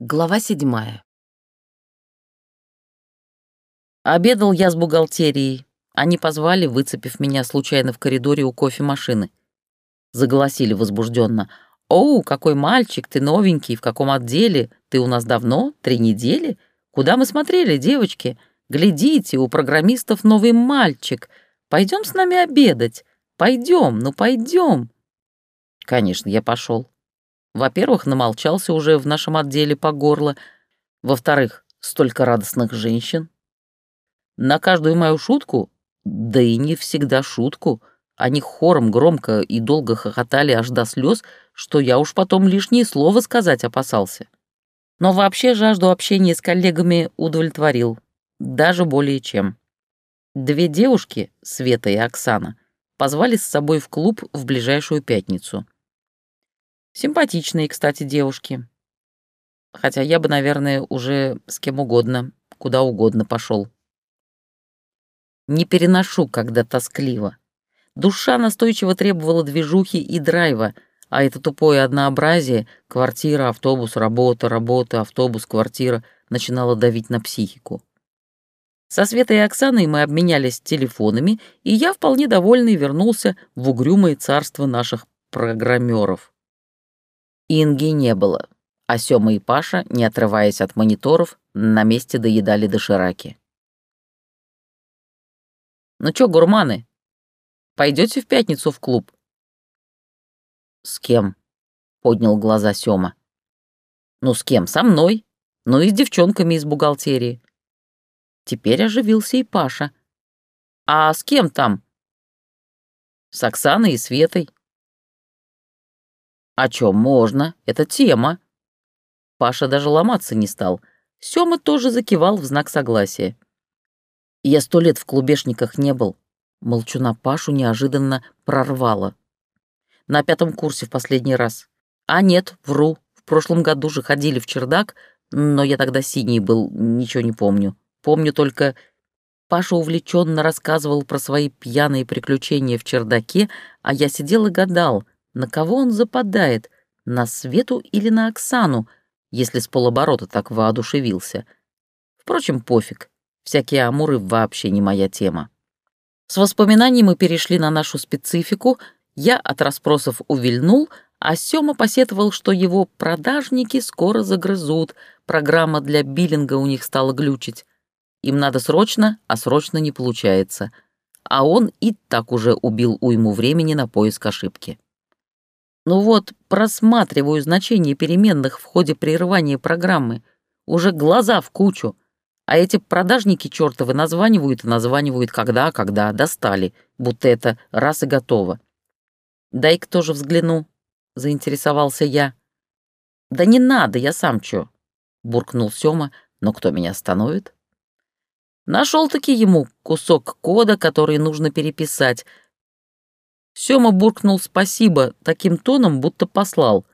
Глава седьмая. Обедал я с бухгалтерией. Они позвали, выцепив меня случайно в коридоре у кофемашины. Заголосили возбужденно. «Оу, какой мальчик, ты новенький, в каком отделе? Ты у нас давно? Три недели? Куда мы смотрели, девочки? Глядите, у программистов новый мальчик. Пойдем с нами обедать. Пойдем, ну пойдем». Конечно, я пошел. Во-первых, намолчался уже в нашем отделе по горло. Во-вторых, столько радостных женщин. На каждую мою шутку, да и не всегда шутку, они хором громко и долго хохотали аж до слез, что я уж потом лишнее слово сказать опасался. Но вообще жажду общения с коллегами удовлетворил. Даже более чем. Две девушки, Света и Оксана, позвали с собой в клуб в ближайшую пятницу — Симпатичные, кстати, девушки. Хотя я бы, наверное, уже с кем угодно, куда угодно пошел. Не переношу, когда тоскливо. Душа настойчиво требовала движухи и драйва, а это тупое однообразие — квартира, автобус, работа, работа, автобус, квартира — начинало давить на психику. Со Светой и Оксаной мы обменялись телефонами, и я, вполне довольный, вернулся в угрюмое царство наших программеров. Инги не было, а Сёма и Паша, не отрываясь от мониторов, на месте доедали дошираки. «Ну чё, гурманы, пойдёте в пятницу в клуб?» «С кем?» — поднял глаза Сёма. «Ну, с кем? Со мной. Ну и с девчонками из бухгалтерии». Теперь оживился и Паша. «А с кем там?» «С Оксаной и Светой». «О чем можно? Это тема». Паша даже ломаться не стал. Сёма тоже закивал в знак согласия. «Я сто лет в клубешниках не был». Молчуна Пашу неожиданно прорвало. На пятом курсе в последний раз. А нет, вру. В прошлом году же ходили в чердак, но я тогда синий был, ничего не помню. Помню только... Паша увлеченно рассказывал про свои пьяные приключения в чердаке, а я сидел и гадал, на кого он западает, на Свету или на Оксану, если с полоборота так воодушевился. Впрочем, пофиг, всякие амуры вообще не моя тема. С воспоминаний мы перешли на нашу специфику, я от расспросов увильнул, а Сёма посетовал, что его продажники скоро загрызут, программа для биллинга у них стала глючить. Им надо срочно, а срочно не получается. А он и так уже убил уйму времени на поиск ошибки. Ну вот, просматриваю значение переменных в ходе прерывания программы. Уже глаза в кучу. А эти продажники чертовы названивают и названивают когда, когда, достали, будто это раз и готово. «Дай-ка тоже взгляну», — заинтересовался я. «Да не надо, я сам чё», — буркнул Сёма, но кто меня остановит? Нашел-таки ему кусок кода, который нужно переписать, Сёма буркнул спасибо таким тоном, будто послал.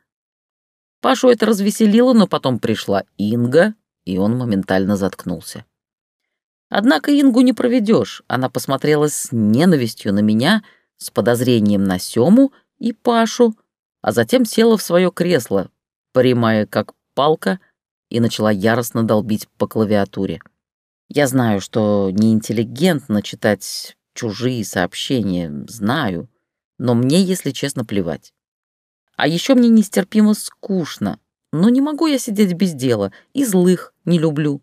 Пашу это развеселило, но потом пришла Инга, и он моментально заткнулся. Однако Ингу не проведешь. Она посмотрела с ненавистью на меня, с подозрением на Сёму и Пашу, а затем села в свое кресло, прямая как палка, и начала яростно долбить по клавиатуре. Я знаю, что неинтеллигентно читать чужие сообщения, знаю но мне, если честно, плевать. А еще мне нестерпимо скучно, но не могу я сидеть без дела, и злых не люблю.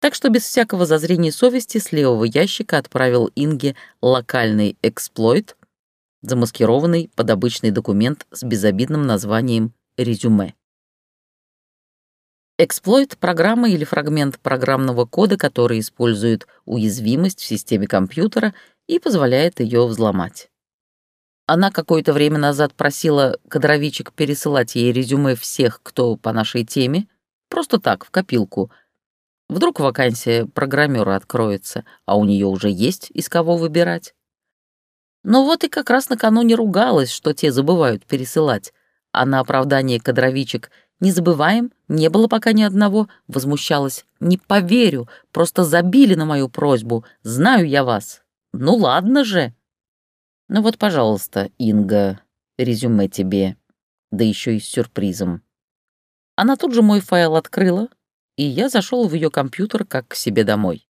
Так что без всякого зазрения совести с левого ящика отправил Инге локальный эксплойт, замаскированный под обычный документ с безобидным названием «резюме». Эксплойт — программа или фрагмент программного кода, который использует уязвимость в системе компьютера и позволяет ее взломать. Она какое-то время назад просила кадровичек пересылать ей резюме всех, кто по нашей теме, просто так, в копилку. Вдруг вакансия программера откроется, а у нее уже есть из кого выбирать. Но вот и как раз накануне ругалась, что те забывают пересылать. А на оправдание кадровичек «не забываем, не было пока ни одного», возмущалась «не поверю, просто забили на мою просьбу, знаю я вас». «Ну ладно же», ну вот, пожалуйста, Инга, резюме тебе, да еще и с сюрпризом. Она тут же мой файл открыла, и я зашел в ее компьютер как к себе домой.